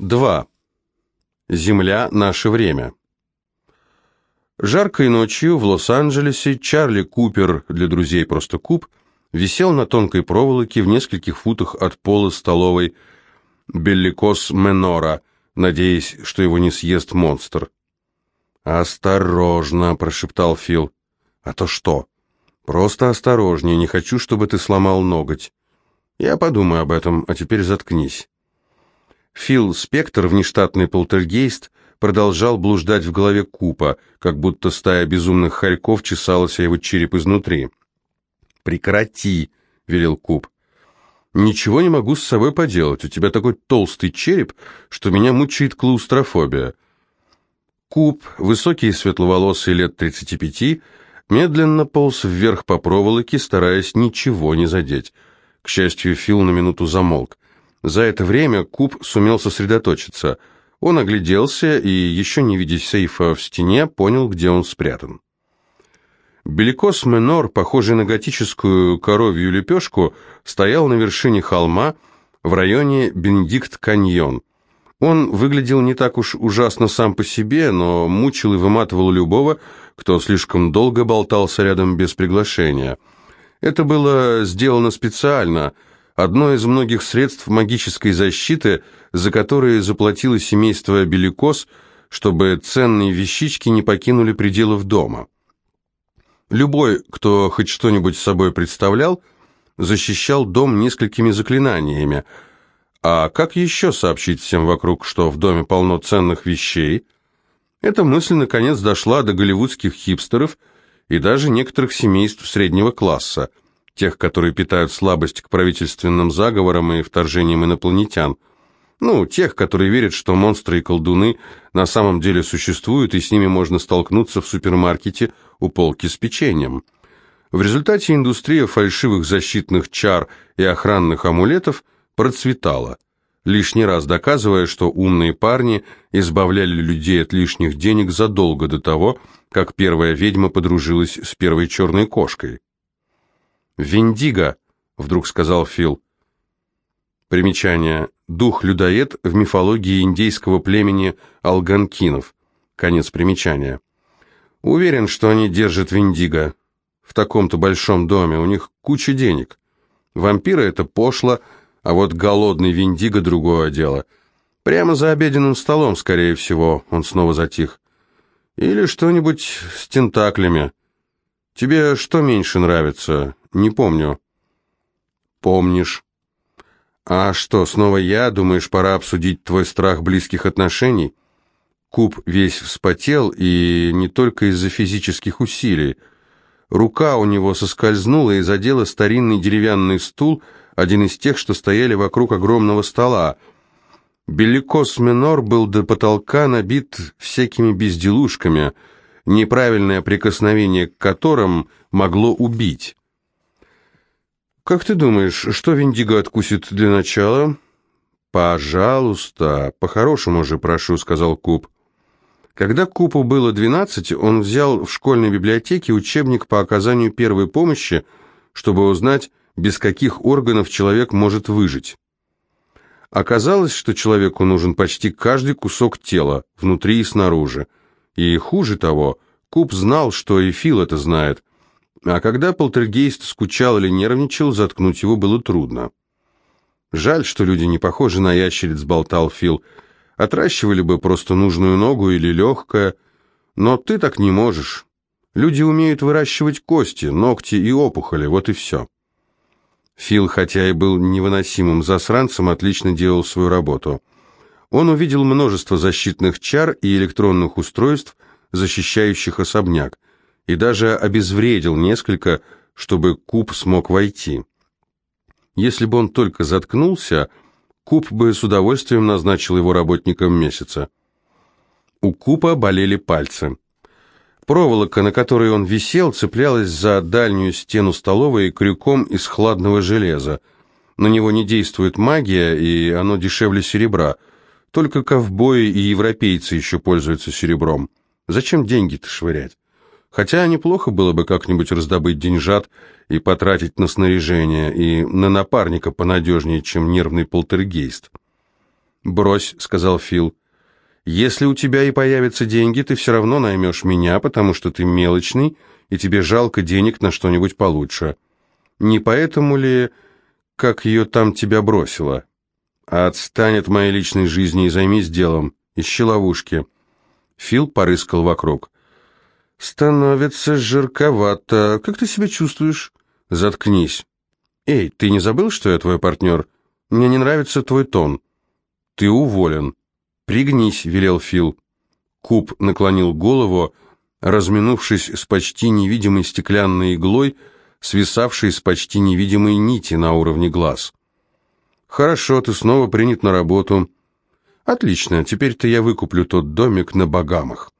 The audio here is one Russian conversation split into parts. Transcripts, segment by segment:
2. Земля – наше время. Жаркой ночью в Лос-Анджелесе Чарли Купер, для друзей просто Куп, висел на тонкой проволоке в нескольких футах от пола столовой Белликос Менора, надеясь, что его не съест монстр. «Осторожно», – прошептал Фил. «А то что?» «Просто осторожнее, не хочу, чтобы ты сломал ноготь». «Я подумаю об этом, а теперь заткнись». Фил Спектр, внештатный полтергейст, продолжал блуждать в голове Купа, как будто стая безумных хорьков чесалась о его череп изнутри. «Прекрати!» — велел Куп. «Ничего не могу с собой поделать. У тебя такой толстый череп, что меня мучает клаустрофобия». Куб, высокий и светловолосый лет 35, медленно полз вверх по проволоке, стараясь ничего не задеть. К счастью, Фил на минуту замолк. За это время Куб сумел сосредоточиться. Он огляделся и, еще не видя сейфа в стене, понял, где он спрятан. Беликос Менор, похожий на готическую коровью лепешку, стоял на вершине холма в районе Бенедикт-Каньон. Он выглядел не так уж ужасно сам по себе, но мучил и выматывал любого, кто слишком долго болтался рядом без приглашения. Это было сделано специально – одно из многих средств магической защиты, за которые заплатило семейство Беликос, чтобы ценные вещички не покинули пределов дома. Любой, кто хоть что-нибудь собой представлял, защищал дом несколькими заклинаниями. А как еще сообщить всем вокруг, что в доме полно ценных вещей? Эта мысль наконец дошла до голливудских хипстеров и даже некоторых семейств среднего класса – тех, которые питают слабость к правительственным заговорам и вторжениям инопланетян. Ну, тех, которые верят, что монстры и колдуны на самом деле существуют, и с ними можно столкнуться в супермаркете у полки с печеньем. В результате индустрия фальшивых защитных чар и охранных амулетов процветала, лишний раз доказывая, что умные парни избавляли людей от лишних денег задолго до того, как первая ведьма подружилась с первой черной кошкой. «Виндиго», — вдруг сказал Фил. Примечание. Дух-людоед в мифологии индейского племени алганкинов. Конец примечания. Уверен, что они держат Виндиго. В таком-то большом доме у них куча денег. Вампиры — это пошло, а вот голодный Виндиго — другое дело. Прямо за обеденным столом, скорее всего, он снова затих. Или что-нибудь с тентаклями. Тебе что меньше нравится? Не помню. Помнишь. А что, снова я? Думаешь, пора обсудить твой страх близких отношений? Куб весь вспотел, и не только из-за физических усилий. Рука у него соскользнула и задела старинный деревянный стул, один из тех, что стояли вокруг огромного стола. Беликос Минор был до потолка набит всякими безделушками, неправильное прикосновение к которым могло убить. «Как ты думаешь, что Виндиго откусит для начала?» «Пожалуйста, по-хорошему же прошу», — сказал Куб. Когда Купу было двенадцать, он взял в школьной библиотеке учебник по оказанию первой помощи, чтобы узнать, без каких органов человек может выжить. Оказалось, что человеку нужен почти каждый кусок тела, внутри и снаружи. И хуже того, Куб знал, что и Фил это знает, а когда полтергейст скучал или нервничал, заткнуть его было трудно. «Жаль, что люди не похожи на ящериц», — болтал Фил. «Отращивали бы просто нужную ногу или легкое. Но ты так не можешь. Люди умеют выращивать кости, ногти и опухоли, вот и все». Фил, хотя и был невыносимым засранцем, отлично делал свою работу. Он увидел множество защитных чар и электронных устройств, защищающих особняк и даже обезвредил несколько, чтобы Куб смог войти. Если бы он только заткнулся, Куб бы с удовольствием назначил его работником месяца. У Купа болели пальцы. Проволока, на которой он висел, цеплялась за дальнюю стену столовой крюком из хладного железа. На него не действует магия, и оно дешевле серебра. Только ковбои и европейцы еще пользуются серебром. Зачем деньги-то швырять? Хотя неплохо было бы как-нибудь раздобыть деньжат и потратить на снаряжение, и на напарника понадежнее, чем нервный полтергейст. «Брось», — сказал Фил. «Если у тебя и появятся деньги, ты все равно наймешь меня, потому что ты мелочный, и тебе жалко денег на что-нибудь получше. Не поэтому ли, как ее там тебя бросила? Отстань от моей личной жизни и займись делом. Ищи ловушки». Фил порыскал вокруг. «Становится жарковато. Как ты себя чувствуешь?» «Заткнись». «Эй, ты не забыл, что я твой партнер? Мне не нравится твой тон». «Ты уволен». «Пригнись», — велел Фил. Куб наклонил голову, разминувшись с почти невидимой стеклянной иглой, свисавшей с почти невидимой нити на уровне глаз. «Хорошо, ты снова принят на работу». «Отлично, теперь-то я выкуплю тот домик на Багамах».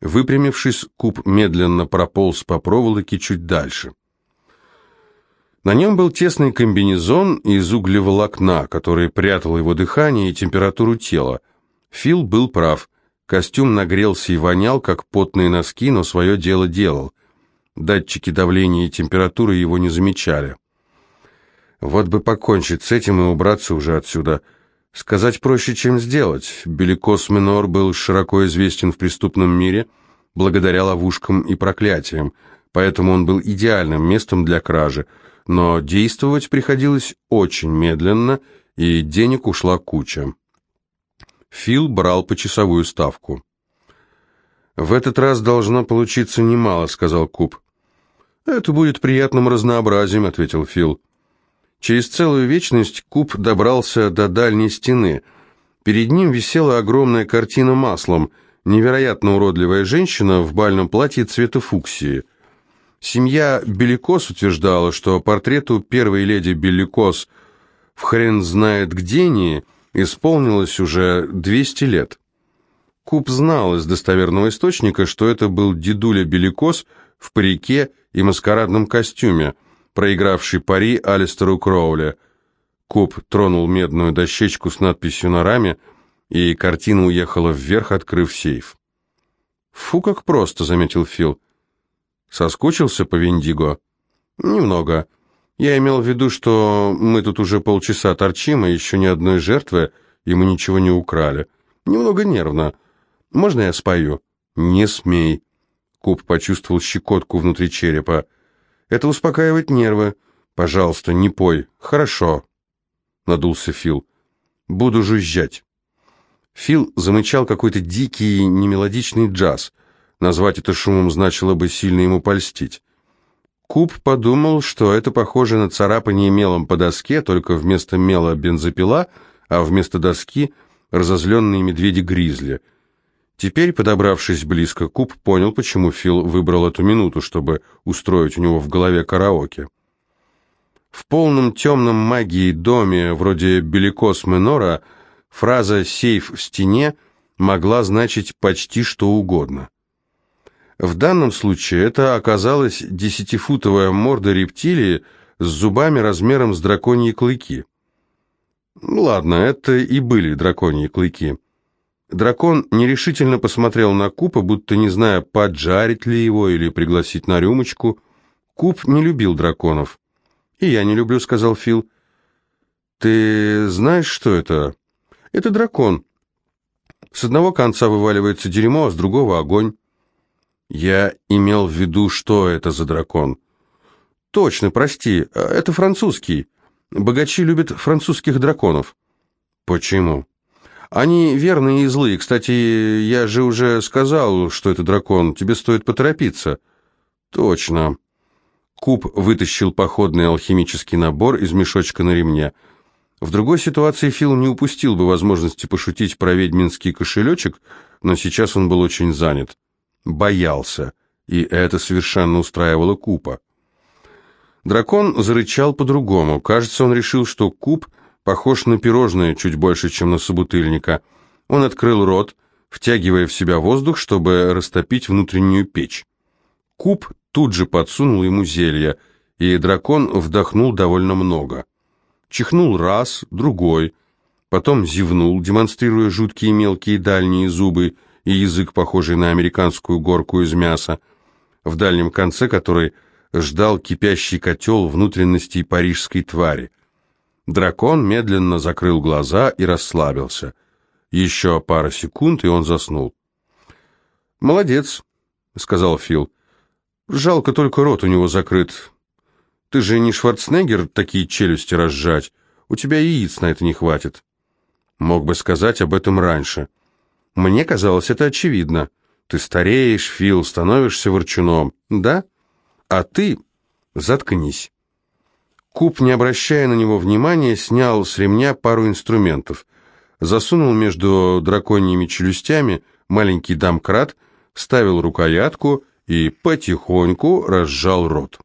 Выпрямившись, Куб медленно прополз по проволоке чуть дальше. На нем был тесный комбинезон из углеволокна, который прятал его дыхание и температуру тела. Фил был прав. Костюм нагрелся и вонял, как потные носки, но свое дело делал. Датчики давления и температуры его не замечали. Вот бы покончить с этим и убраться уже отсюда – Сказать проще, чем сделать. Беликос Минор был широко известен в преступном мире благодаря ловушкам и проклятиям, поэтому он был идеальным местом для кражи, но действовать приходилось очень медленно, и денег ушла куча. Фил брал почасовую ставку. «В этот раз должно получиться немало», — сказал Куб. «Это будет приятным разнообразием», — ответил Фил. Через целую вечность Куб добрался до дальней стены. Перед ним висела огромная картина маслом, невероятно уродливая женщина в бальном платье цвета фуксии. Семья Беликос утверждала, что портрету первой леди Беликос в хрен знает где не исполнилось уже 200 лет. Куб знал из достоверного источника, что это был дедуля Беликос в парике и маскарадном костюме – проигравший пари Алистеру Кроули. Куб тронул медную дощечку с надписью на раме, и картина уехала вверх, открыв сейф. «Фу, как просто», — заметил Фил. «Соскучился по Виндиго?» «Немного. Я имел в виду, что мы тут уже полчаса торчим, и еще ни одной жертвы, и мы ничего не украли. Немного нервно. Можно я спою?» «Не смей». Куб почувствовал щекотку внутри черепа. Это успокаивает нервы. Пожалуйста, не пой. Хорошо. Надулся Фил. Буду жужжать. Фил замычал какой-то дикий, немелодичный джаз. Назвать это шумом значило бы сильно ему польстить. Куб подумал, что это похоже на царапание мелом по доске, только вместо мела бензопила, а вместо доски разозленные медведи-гризли — Теперь, подобравшись близко, Куб понял, почему Фил выбрал эту минуту, чтобы устроить у него в голове караоке. В полном темном магии доме, вроде Беликос Менора, фраза «сейф в стене» могла значить почти что угодно. В данном случае это оказалась десятифутовая морда рептилии с зубами размером с драконьи клыки. Ладно, это и были драконьи клыки. Дракон нерешительно посмотрел на Купа, будто не зная, поджарить ли его или пригласить на рюмочку. Куп не любил драконов. «И я не люблю», — сказал Фил. «Ты знаешь, что это?» «Это дракон. С одного конца вываливается дерьмо, а с другого — огонь». «Я имел в виду, что это за дракон». «Точно, прости, это французский. Богачи любят французских драконов». «Почему?» Они верные и злые. Кстати, я же уже сказал, что это дракон. Тебе стоит поторопиться. Точно. Куб вытащил походный алхимический набор из мешочка на ремне. В другой ситуации Фил не упустил бы возможности пошутить про ведьминский кошелечек, но сейчас он был очень занят. Боялся, и это совершенно устраивало Купа. Дракон зарычал по-другому. Кажется, он решил, что Куб похож на пирожное чуть больше, чем на собутыльника. Он открыл рот, втягивая в себя воздух, чтобы растопить внутреннюю печь. Куб тут же подсунул ему зелье, и дракон вдохнул довольно много. Чихнул раз, другой, потом зевнул, демонстрируя жуткие мелкие дальние зубы и язык, похожий на американскую горку из мяса, в дальнем конце которой ждал кипящий котел внутренностей парижской твари. Дракон медленно закрыл глаза и расслабился. Еще пара секунд, и он заснул. «Молодец», — сказал Фил. «Жалко, только рот у него закрыт. Ты же не Шварценеггер такие челюсти разжать. У тебя яиц на это не хватит». Мог бы сказать об этом раньше. Мне казалось, это очевидно. Ты стареешь, Фил, становишься ворчуном. Да? А ты... Заткнись. Куб, не обращая на него внимания, снял с ремня пару инструментов. Засунул между драконьими челюстями маленький домкрат, вставил рукоятку и потихоньку разжал рот.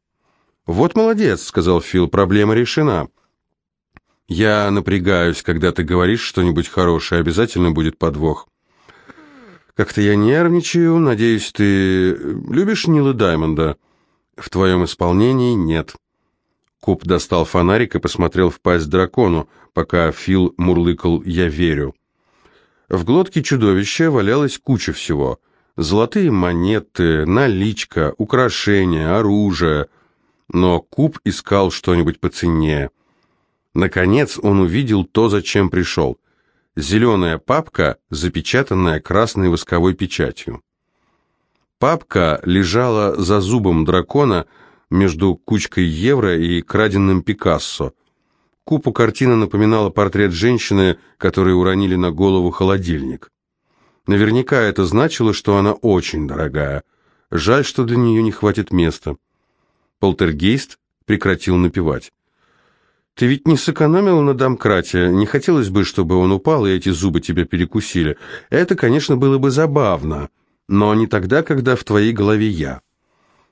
«Вот молодец», — сказал Фил, — «проблема решена». «Я напрягаюсь, когда ты говоришь что-нибудь хорошее, обязательно будет подвох». Как-то я нервничаю. Надеюсь, ты любишь Нила Даймонда? В твоем исполнении нет. Куб достал фонарик и посмотрел в пасть дракону, пока Фил мурлыкал «Я верю». В глотке чудовища валялась куча всего. Золотые монеты, наличка, украшения, оружие. Но Куб искал что-нибудь поценнее. Наконец он увидел то, зачем пришел — зеленая папка, запечатанная красной восковой печатью. Папка лежала за зубом дракона между кучкой евро и краденным Пикассо. Купу картина напоминала портрет женщины, которой уронили на голову холодильник. Наверняка это значило, что она очень дорогая. Жаль, что для нее не хватит места. Полтергейст прекратил напевать. Ты ведь не сэкономил на домкрате, не хотелось бы, чтобы он упал и эти зубы тебя перекусили. Это, конечно, было бы забавно, но не тогда, когда в твоей голове я.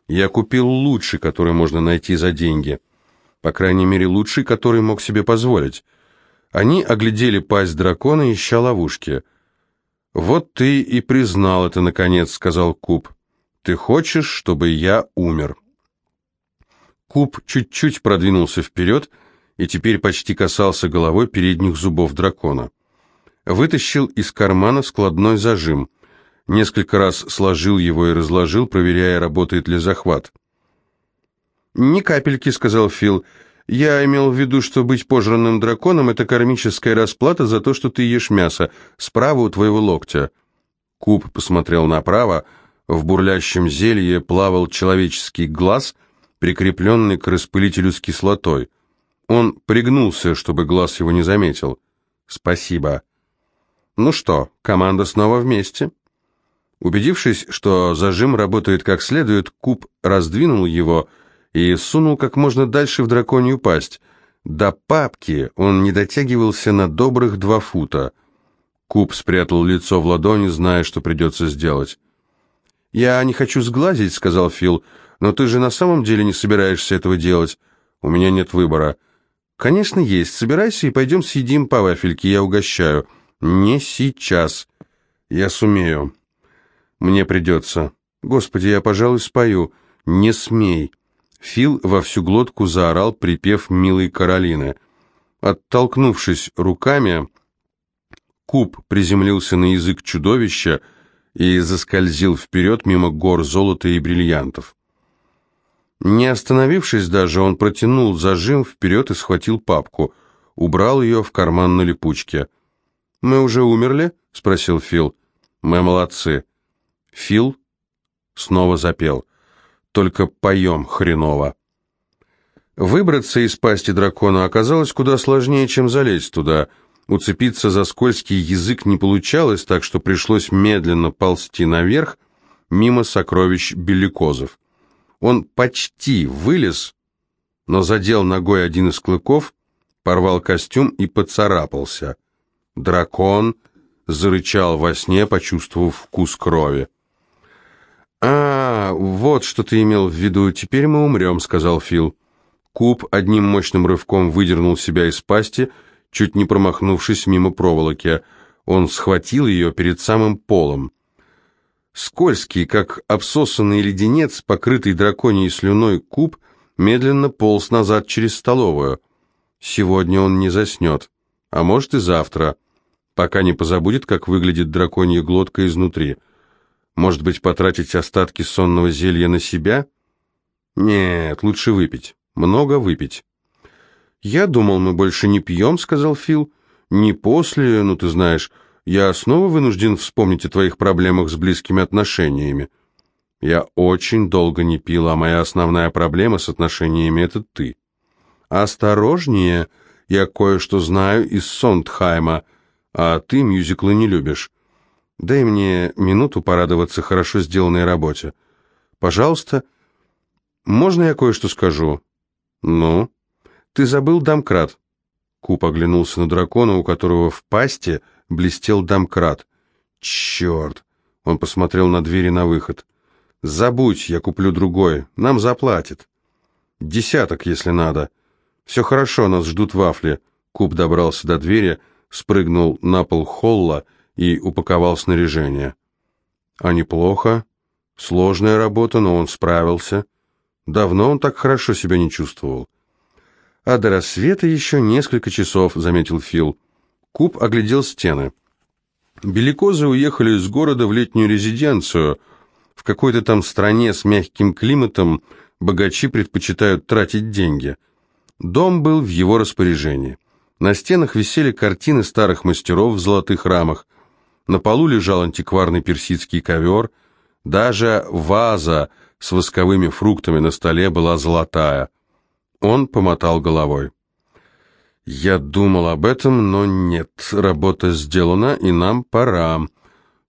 Я купил лучший, который можно найти за деньги. По крайней мере, лучший, который мог себе позволить. Они оглядели пасть дракона, ища ловушки. «Вот ты и признал это, наконец», — сказал Куб. «Ты хочешь, чтобы я умер?» Куб чуть-чуть продвинулся вперед, — и теперь почти касался головой передних зубов дракона. Вытащил из кармана складной зажим. Несколько раз сложил его и разложил, проверяя, работает ли захват. «Ни капельки», — сказал Фил. «Я имел в виду, что быть пожранным драконом — это кармическая расплата за то, что ты ешь мясо, справа у твоего локтя». Куб посмотрел направо. В бурлящем зелье плавал человеческий глаз, прикрепленный к распылителю с кислотой. Он пригнулся, чтобы глаз его не заметил. «Спасибо». «Ну что, команда снова вместе?» Убедившись, что зажим работает как следует, Куб раздвинул его и сунул как можно дальше в драконью пасть. До папки он не дотягивался на добрых два фута. Куб спрятал лицо в ладони, зная, что придется сделать. «Я не хочу сглазить», — сказал Фил, — «но ты же на самом деле не собираешься этого делать. У меня нет выбора». «Конечно, есть. Собирайся и пойдем съедим по вафельке, я угощаю». «Не сейчас. Я сумею. Мне придется. Господи, я, пожалуй, спою. Не смей». Фил во всю глотку заорал припев милой Каролины. Оттолкнувшись руками, куб приземлился на язык чудовища и заскользил вперед мимо гор золота и бриллиантов. Не остановившись даже, он протянул зажим вперед и схватил папку. Убрал ее в карман на липучке. «Мы уже умерли?» — спросил Фил. «Мы молодцы». Фил снова запел. «Только поем хреново». Выбраться из пасти дракона оказалось куда сложнее, чем залезть туда. Уцепиться за скользкий язык не получалось, так что пришлось медленно ползти наверх, мимо сокровищ беликозов. Он почти вылез, но задел ногой один из клыков, порвал костюм и поцарапался. Дракон зарычал во сне, почувствовав вкус крови. «А, вот что ты имел в виду. Теперь мы умрем», — сказал Фил. Куб одним мощным рывком выдернул себя из пасти, чуть не промахнувшись мимо проволоки. Он схватил ее перед самым полом. Скользкий, как обсосанный леденец, покрытый драконьей слюной куб, медленно полз назад через столовую. Сегодня он не заснет, а может и завтра, пока не позабудет, как выглядит драконья глотка изнутри. Может быть, потратить остатки сонного зелья на себя? Нет, лучше выпить, много выпить. «Я думал, мы больше не пьем», — сказал Фил. «Не после, ну ты знаешь, я снова вынужден вспомнить о твоих проблемах с близкими отношениями». «Я очень долго не пил, а моя основная проблема с отношениями — это ты». «Осторожнее, я кое-что знаю из Сондхайма, а ты мюзиклы не любишь. Дай мне минуту порадоваться хорошо сделанной работе. Пожалуйста, можно я кое-что скажу?» «Ну?» «Ты забыл домкрат». Куб оглянулся на дракона, у которого в пасте блестел домкрат. «Черт!» Он посмотрел на двери на выход. «Забудь, я куплю другой. Нам заплатят. Десяток, если надо. Все хорошо, нас ждут вафли». Куб добрался до двери, спрыгнул на пол холла и упаковал снаряжение. «А неплохо. Сложная работа, но он справился. Давно он так хорошо себя не чувствовал». «А до рассвета еще несколько часов», — заметил Фил. Куб оглядел стены. Беликозы уехали из города в летнюю резиденцию. В какой-то там стране с мягким климатом богачи предпочитают тратить деньги. Дом был в его распоряжении. На стенах висели картины старых мастеров в золотых рамах. На полу лежал антикварный персидский ковер. Даже ваза с восковыми фруктами на столе была золотая. Он помотал головой. «Я думал об этом, но нет, работа сделана, и нам пора».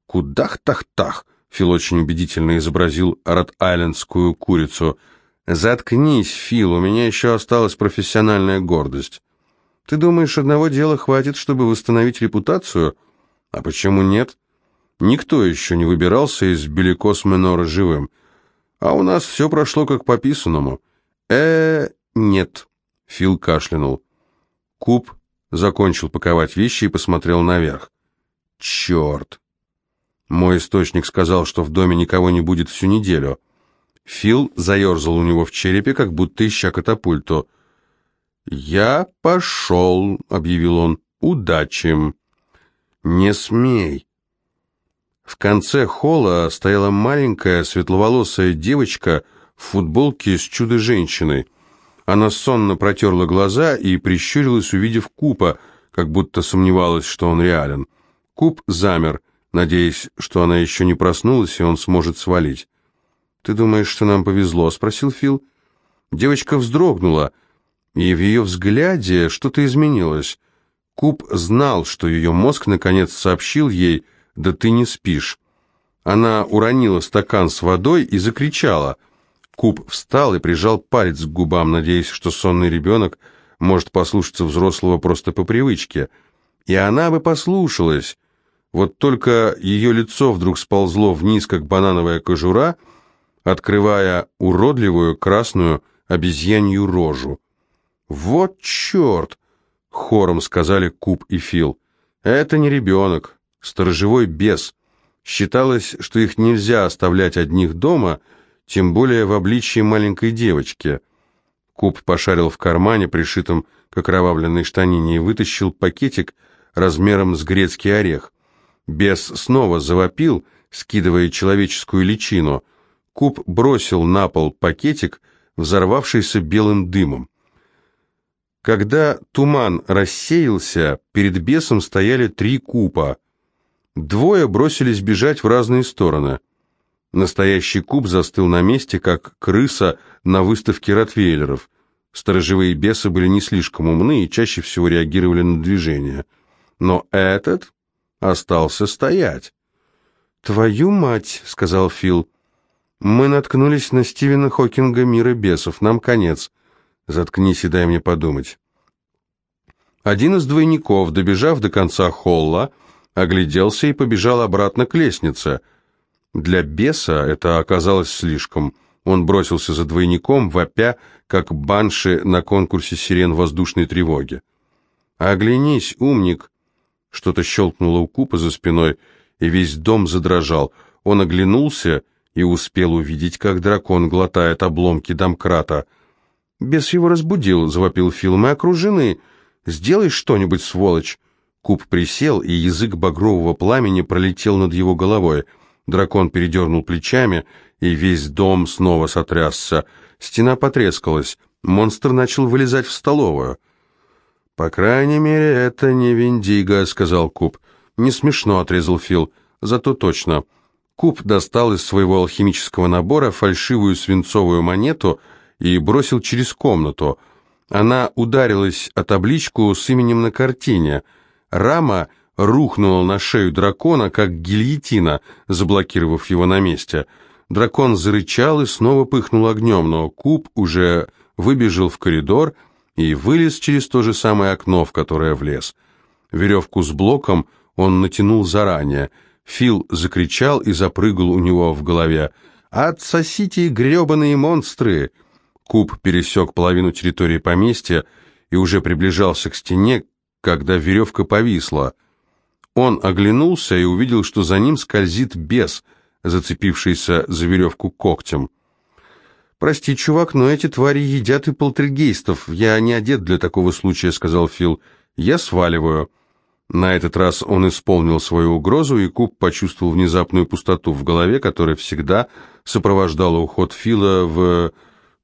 «Кудах-тах-тах!» — Фил очень убедительно изобразил рот-айлендскую курицу. «Заткнись, Фил, у меня еще осталась профессиональная гордость. Ты думаешь, одного дела хватит, чтобы восстановить репутацию? А почему нет? Никто еще не выбирался из Беликос Менора живым. А у нас все прошло как по писанному. э «Нет», — Фил кашлянул. Куб закончил паковать вещи и посмотрел наверх. «Черт!» Мой источник сказал, что в доме никого не будет всю неделю. Фил заерзал у него в черепе, как будто ища катапульту. «Я пошел», — объявил он. «Удачи!» «Не смей!» В конце холла стояла маленькая светловолосая девочка в футболке с чудо-женщиной — она сонно протерла глаза и прищурилась, увидев Купа, как будто сомневалась, что он реален. Куп замер, надеясь, что она еще не проснулась, и он сможет свалить. «Ты думаешь, что нам повезло?» — спросил Фил. Девочка вздрогнула, и в ее взгляде что-то изменилось. Куб знал, что ее мозг наконец сообщил ей «Да ты не спишь». Она уронила стакан с водой и закричала — Куб встал и прижал палец к губам, надеясь, что сонный ребенок может послушаться взрослого просто по привычке. И она бы послушалась. Вот только ее лицо вдруг сползло вниз, как банановая кожура, открывая уродливую красную обезьянью рожу. «Вот черт!» — хором сказали Куб и Фил. «Это не ребенок, сторожевой бес. Считалось, что их нельзя оставлять одних дома — тем более в обличье маленькой девочки. Куб пошарил в кармане, пришитом к окровавленной штанине, и вытащил пакетик размером с грецкий орех. Бес снова завопил, скидывая человеческую личину. Куб бросил на пол пакетик, взорвавшийся белым дымом. Когда туман рассеялся, перед бесом стояли три купа. Двое бросились бежать в разные стороны. Настоящий куб застыл на месте, как крыса на выставке ротвейлеров. Сторожевые бесы были не слишком умны и чаще всего реагировали на движение. Но этот остался стоять. «Твою мать!» — сказал Фил. «Мы наткнулись на Стивена Хокинга мира бесов. Нам конец. Заткнись и дай мне подумать». Один из двойников, добежав до конца холла, огляделся и побежал обратно к лестнице — для беса это оказалось слишком. Он бросился за двойником, вопя, как банши на конкурсе сирен воздушной тревоги. «Оглянись, умник!» Что-то щелкнуло у Купа за спиной, и весь дом задрожал. Он оглянулся и успел увидеть, как дракон глотает обломки домкрата. «Бес его разбудил», — завопил Фил. «Мы окружены. Сделай что-нибудь, сволочь!» Куб присел, и язык багрового пламени пролетел над его головой — Дракон передернул плечами, и весь дом снова сотрясся. Стена потрескалась. Монстр начал вылезать в столовую. «По крайней мере, это не Виндиго», — сказал Куб. «Не смешно», — отрезал Фил. «Зато точно». Куб достал из своего алхимического набора фальшивую свинцовую монету и бросил через комнату. Она ударилась о табличку с именем на картине. Рама рухнула на шею дракона, как гильотина, заблокировав его на месте. Дракон зарычал и снова пыхнул огнем, но Куб уже выбежал в коридор и вылез через то же самое окно, в которое влез. Веревку с блоком он натянул заранее — Фил закричал и запрыгал у него в голове. «Отсосите, гребаные монстры!» Куб пересек половину территории поместья и уже приближался к стене, когда веревка повисла. Он оглянулся и увидел, что за ним скользит бес, зацепившийся за веревку когтем. «Прости, чувак, но эти твари едят и полтергейстов. Я не одет для такого случая», — сказал Фил. «Я сваливаю». На этот раз он исполнил свою угрозу, и Куб почувствовал внезапную пустоту в голове, которая всегда сопровождала уход Фила в...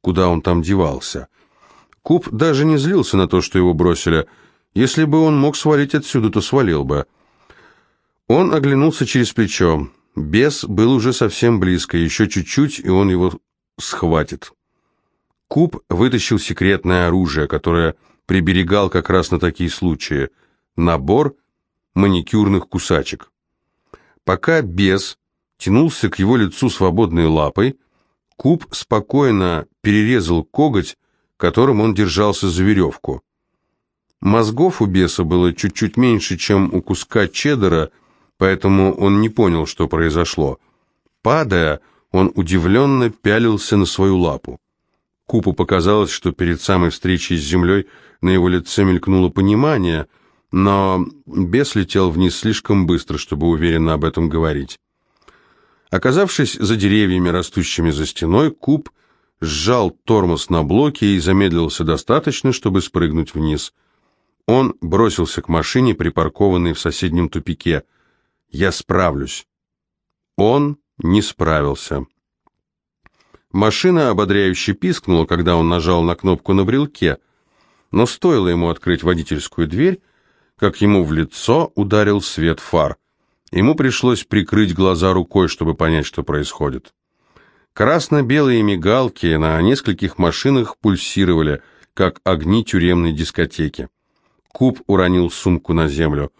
куда он там девался. Куб даже не злился на то, что его бросили. Если бы он мог свалить отсюда, то свалил бы. Он оглянулся через плечо. Бес был уже совсем близко, еще чуть-чуть, и он его схватит. Куб вытащил секретное оружие, которое приберегал как раз на такие случаи — набор маникюрных кусачек. Пока бес тянулся к его лицу свободной лапой, Куб спокойно перерезал коготь, которым он держался за веревку. Мозгов у беса было чуть-чуть меньше, чем у куска чеддера, поэтому он не понял, что произошло. Падая, он удивленно пялился на свою лапу. Купу показалось, что перед самой встречей с землей на его лице мелькнуло понимание – но бес летел вниз слишком быстро, чтобы уверенно об этом говорить. Оказавшись за деревьями, растущими за стеной, куб сжал тормоз на блоке и замедлился достаточно, чтобы спрыгнуть вниз. Он бросился к машине, припаркованной в соседнем тупике. «Я справлюсь». Он не справился. Машина ободряюще пискнула, когда он нажал на кнопку на брелке, но стоило ему открыть водительскую дверь, как ему в лицо ударил свет фар. Ему пришлось прикрыть глаза рукой, чтобы понять, что происходит. Красно-белые мигалки на нескольких машинах пульсировали, как огни тюремной дискотеки. Куб уронил сумку на землю.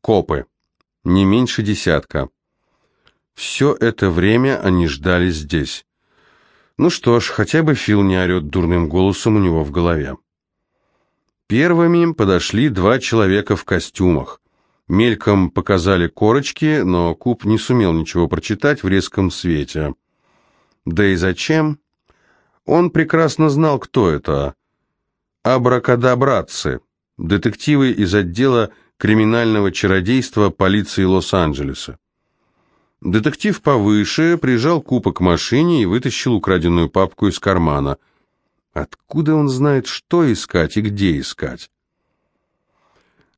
Копы. Не меньше десятка. Все это время они ждали здесь. Ну что ж, хотя бы Фил не орет дурным голосом у него в голове. Первыми подошли два человека в костюмах. Мельком показали корочки, но Куб не сумел ничего прочитать в резком свете. Да и зачем? Он прекрасно знал, кто это. Абракадабратцы, детективы из отдела криминального чародейства полиции Лос-Анджелеса. Детектив повыше прижал Купа к машине и вытащил украденную папку из кармана – Откуда он знает, что искать и где искать?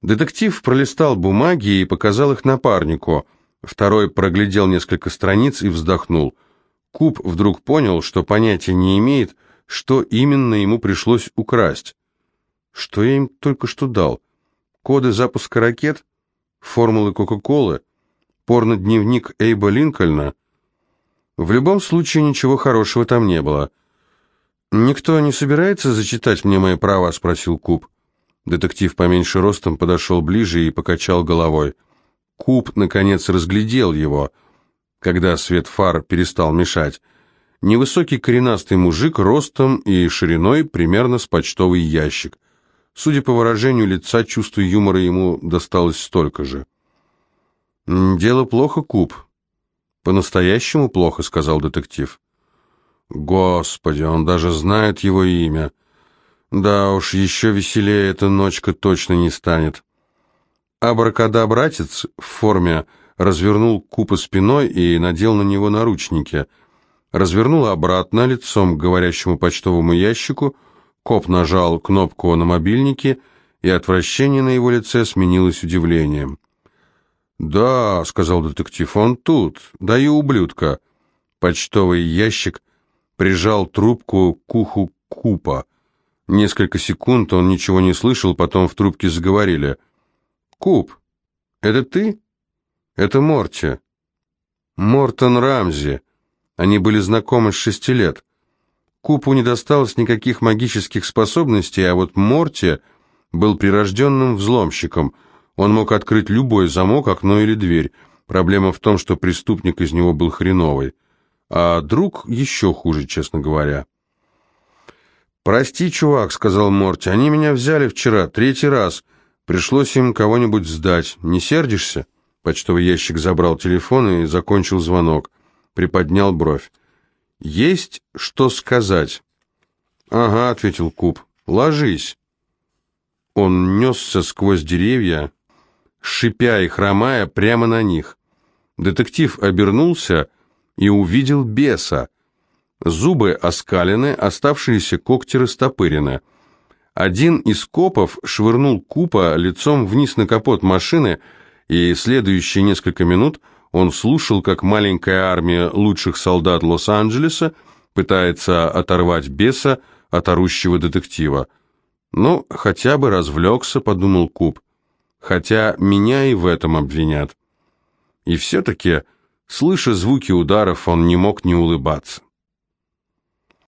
Детектив пролистал бумаги и показал их напарнику. Второй проглядел несколько страниц и вздохнул. Куб вдруг понял, что понятия не имеет, что именно ему пришлось украсть. Что я им только что дал? Коды запуска ракет? Формулы Кока-Колы? Порно-дневник Эйба Линкольна? В любом случае ничего хорошего там не было. «Никто не собирается зачитать мне мои права?» — спросил Куб. Детектив поменьше ростом подошел ближе и покачал головой. Куб, наконец, разглядел его, когда свет фар перестал мешать. Невысокий коренастый мужик ростом и шириной примерно с почтовый ящик. Судя по выражению лица, чувство юмора ему досталось столько же. «Дело плохо, Куб». «По-настоящему плохо», — сказал детектив. Господи, он даже знает его имя. Да уж, еще веселее эта ночка точно не станет. Абракадабратец в форме развернул Купа спиной и надел на него наручники. Развернул обратно лицом к говорящему почтовому ящику, Коп нажал кнопку на мобильнике, и отвращение на его лице сменилось удивлением. «Да», — сказал детектив, — «он тут, даю ублюдка». Почтовый ящик прижал трубку к уху Купа. Несколько секунд он ничего не слышал, потом в трубке заговорили. «Куб, это ты?» «Это Морти». «Мортон Рамзи». Они были знакомы с шести лет. Купу не досталось никаких магических способностей, а вот Морти был прирожденным взломщиком. Он мог открыть любой замок, окно или дверь. Проблема в том, что преступник из него был хреновый. А друг еще хуже, честно говоря. «Прости, чувак», — сказал Морти, — «они меня взяли вчера, третий раз. Пришлось им кого-нибудь сдать. Не сердишься?» Почтовый ящик забрал телефон и закончил звонок. Приподнял бровь. «Есть что сказать?» «Ага», — ответил Куб. «Ложись». Он несся сквозь деревья, шипя и хромая прямо на них. Детектив обернулся и увидел беса. Зубы оскалены, оставшиеся когти растопырены. Один из копов швырнул Купа лицом вниз на капот машины, и следующие несколько минут он слушал, как маленькая армия лучших солдат Лос-Анджелеса пытается оторвать беса от орущего детектива. «Ну, хотя бы развлекся», — подумал Куб. «Хотя меня и в этом обвинят». И все-таки, слыша звуки ударов, он не мог не улыбаться.